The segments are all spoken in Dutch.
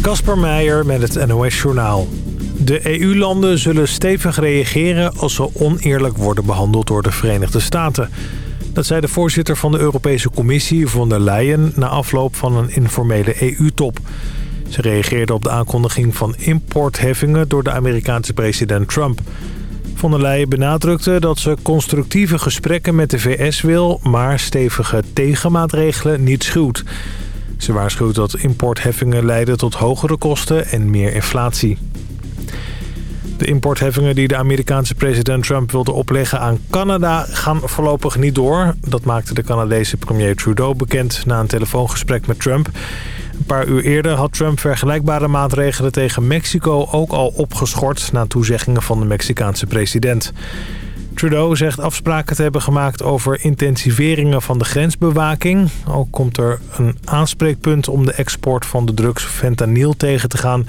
Kasper Meijer met het NOS-journaal. De EU-landen zullen stevig reageren als ze oneerlijk worden behandeld door de Verenigde Staten. Dat zei de voorzitter van de Europese Commissie, von der Leyen... na afloop van een informele EU-top. Ze reageerde op de aankondiging van importheffingen door de Amerikaanse president Trump. Von der Leyen benadrukte dat ze constructieve gesprekken met de VS wil... maar stevige tegenmaatregelen niet schuwt. Ze waarschuwt dat importheffingen leiden tot hogere kosten en meer inflatie. De importheffingen die de Amerikaanse president Trump wilde opleggen aan Canada gaan voorlopig niet door. Dat maakte de Canadese premier Trudeau bekend na een telefoongesprek met Trump. Een paar uur eerder had Trump vergelijkbare maatregelen tegen Mexico ook al opgeschort... na toezeggingen van de Mexicaanse president. Trudeau zegt afspraken te hebben gemaakt over intensiveringen van de grensbewaking. Ook komt er een aanspreekpunt om de export van de drugs fentanyl tegen te gaan.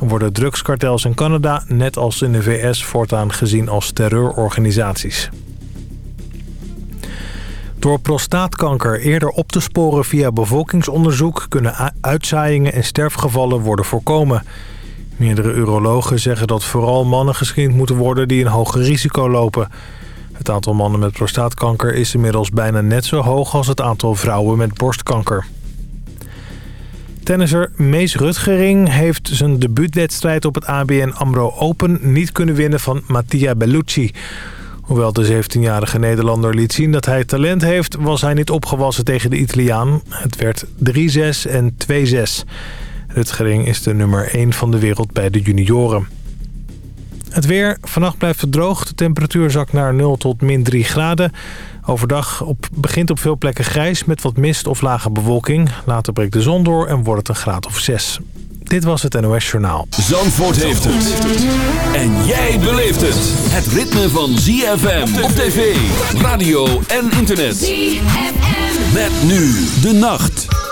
En worden drugskartels in Canada, net als in de VS, voortaan gezien als terreurorganisaties. Door prostaatkanker eerder op te sporen via bevolkingsonderzoek... kunnen uitzaaiingen en sterfgevallen worden voorkomen. Meerdere urologen zeggen dat vooral mannen gescreend moeten worden... die een hoger risico lopen. Het aantal mannen met prostaatkanker is inmiddels bijna net zo hoog... als het aantal vrouwen met borstkanker. Tennisser Mees Rutgering heeft zijn debuutwedstrijd op het ABN AMRO Open... niet kunnen winnen van Mattia Bellucci... Hoewel de 17-jarige Nederlander liet zien dat hij talent heeft... was hij niet opgewassen tegen de Italiaan. Het werd 3-6 en 2-6. Rutgering is de nummer 1 van de wereld bij de junioren. Het weer. Vannacht blijft het droog. De temperatuur zakt naar 0 tot min 3 graden. Overdag op, begint op veel plekken grijs met wat mist of lage bewolking. Later breekt de zon door en wordt het een graad of 6. Dit was het NOS Journaal. Zandvoort heeft het. En jij beleeft het. Het ritme van ZFM op tv, radio en internet. ZFM. Met nu de nacht.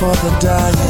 For the dying.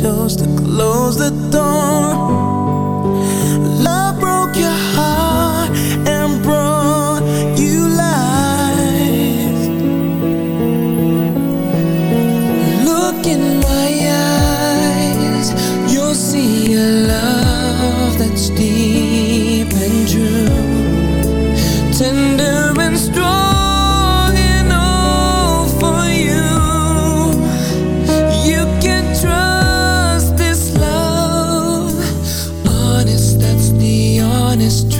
chose to close the door. honest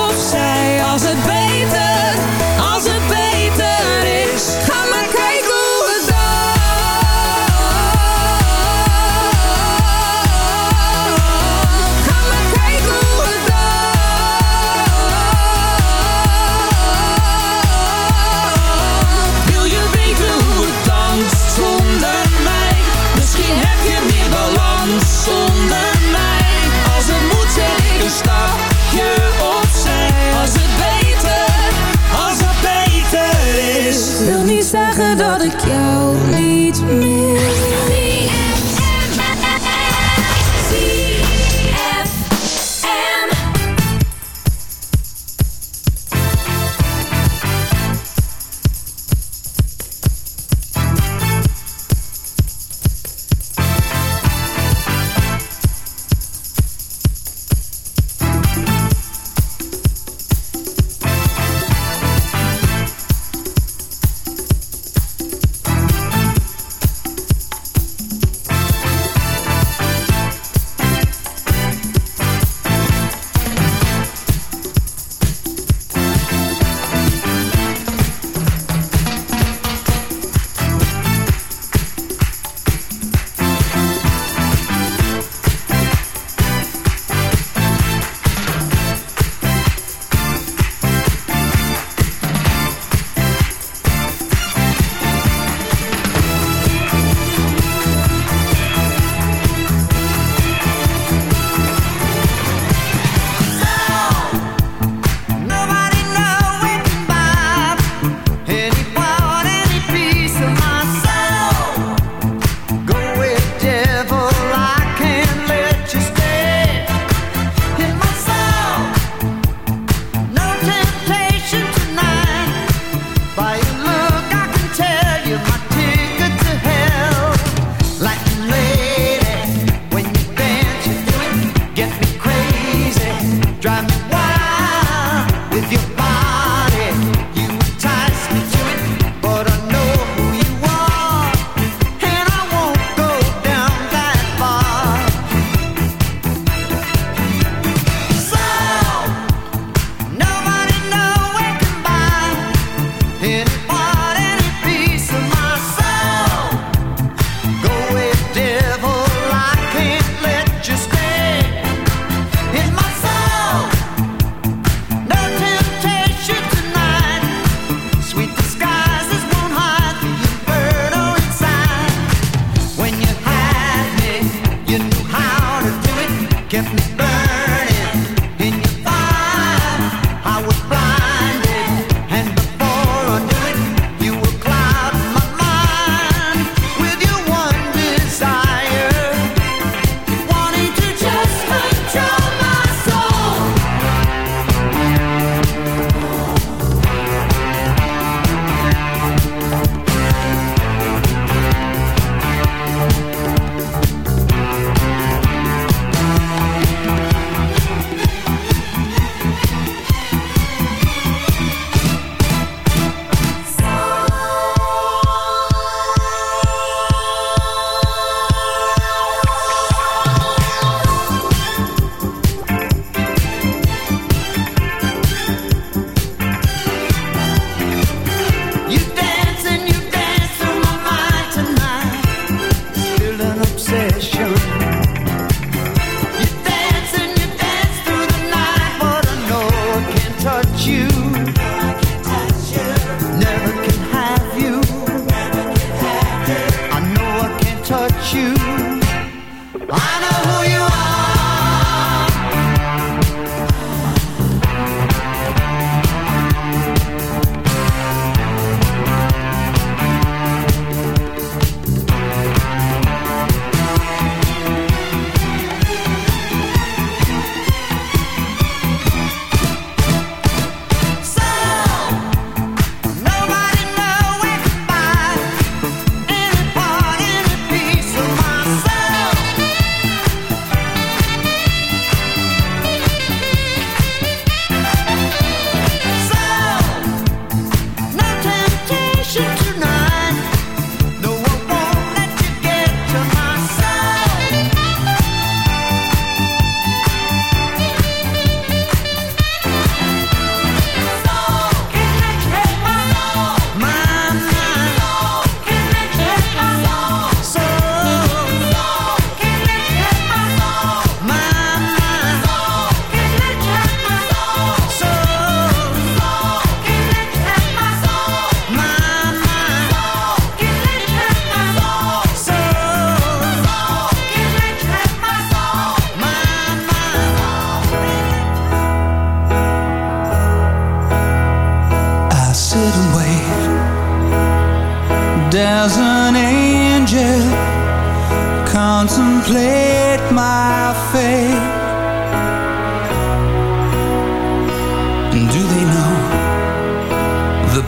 obsession.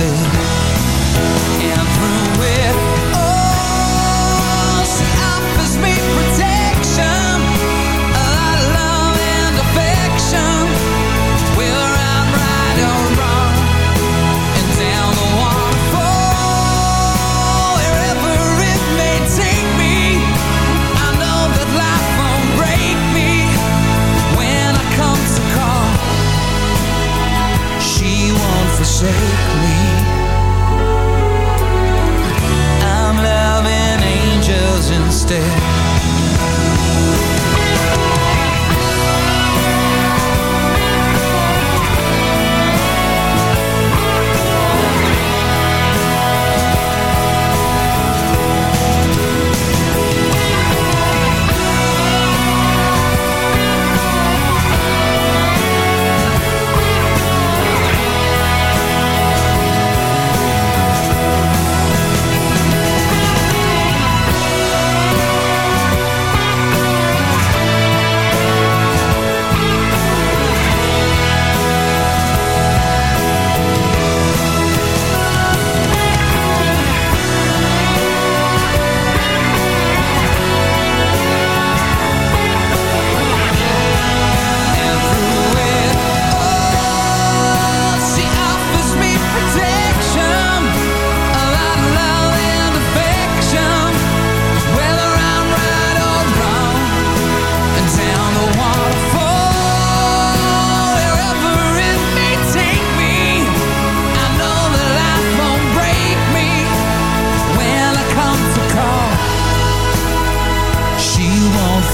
wasted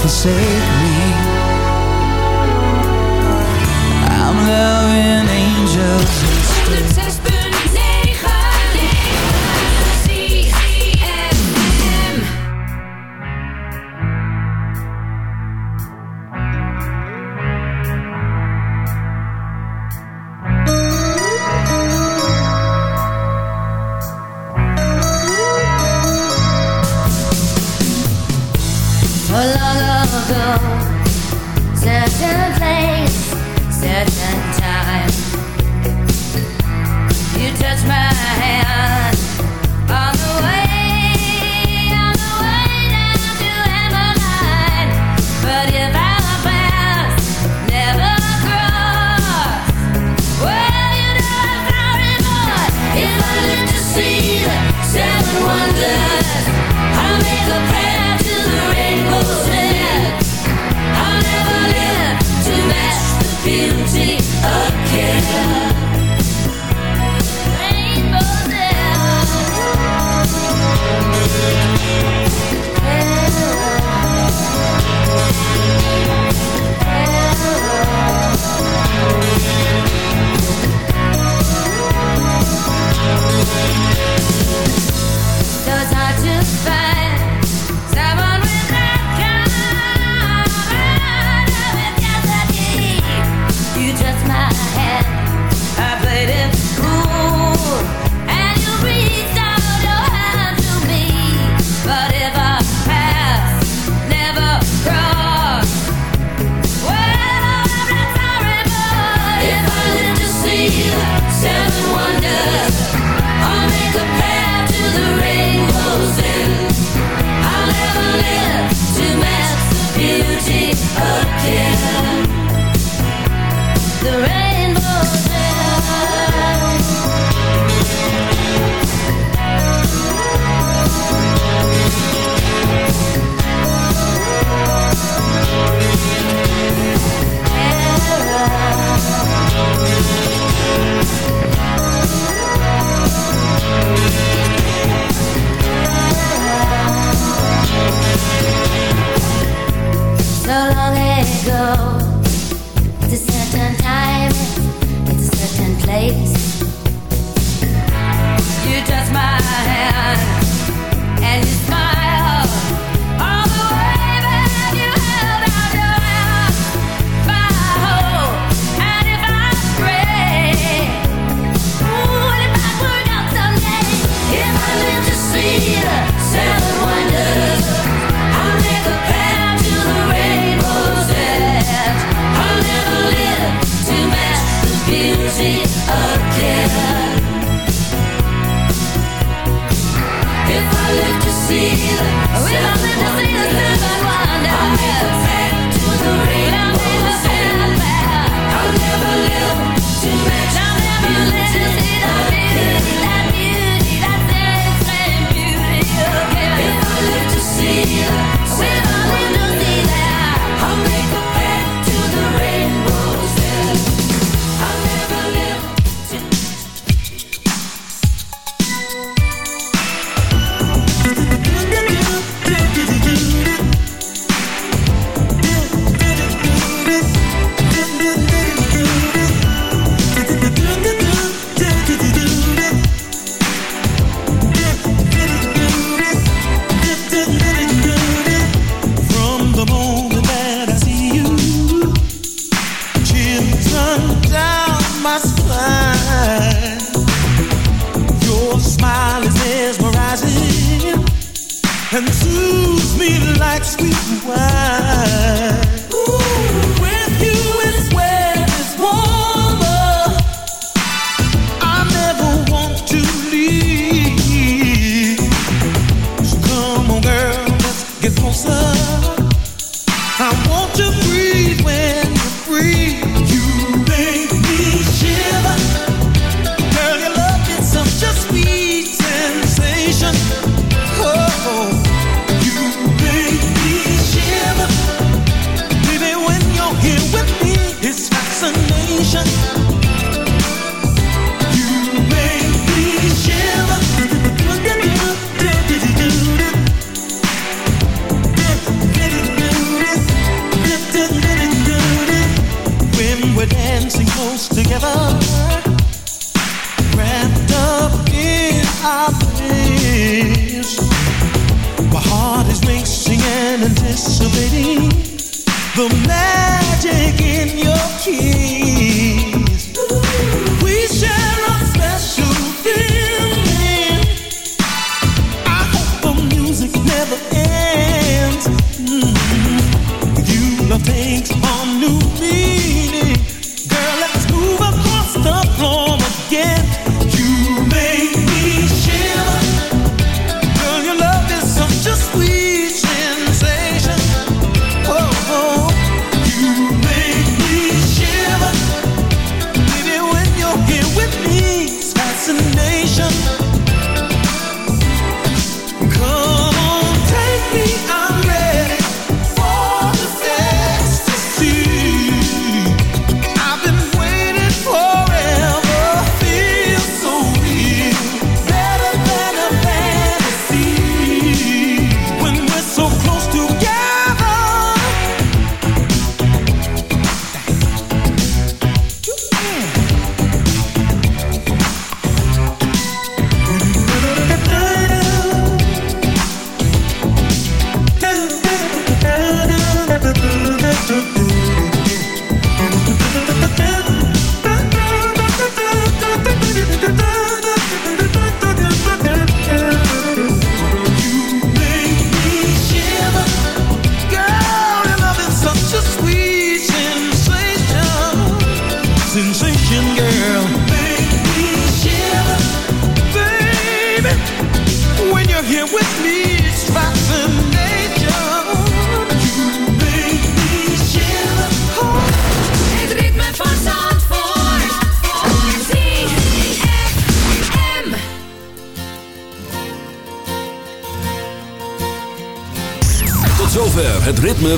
forsake me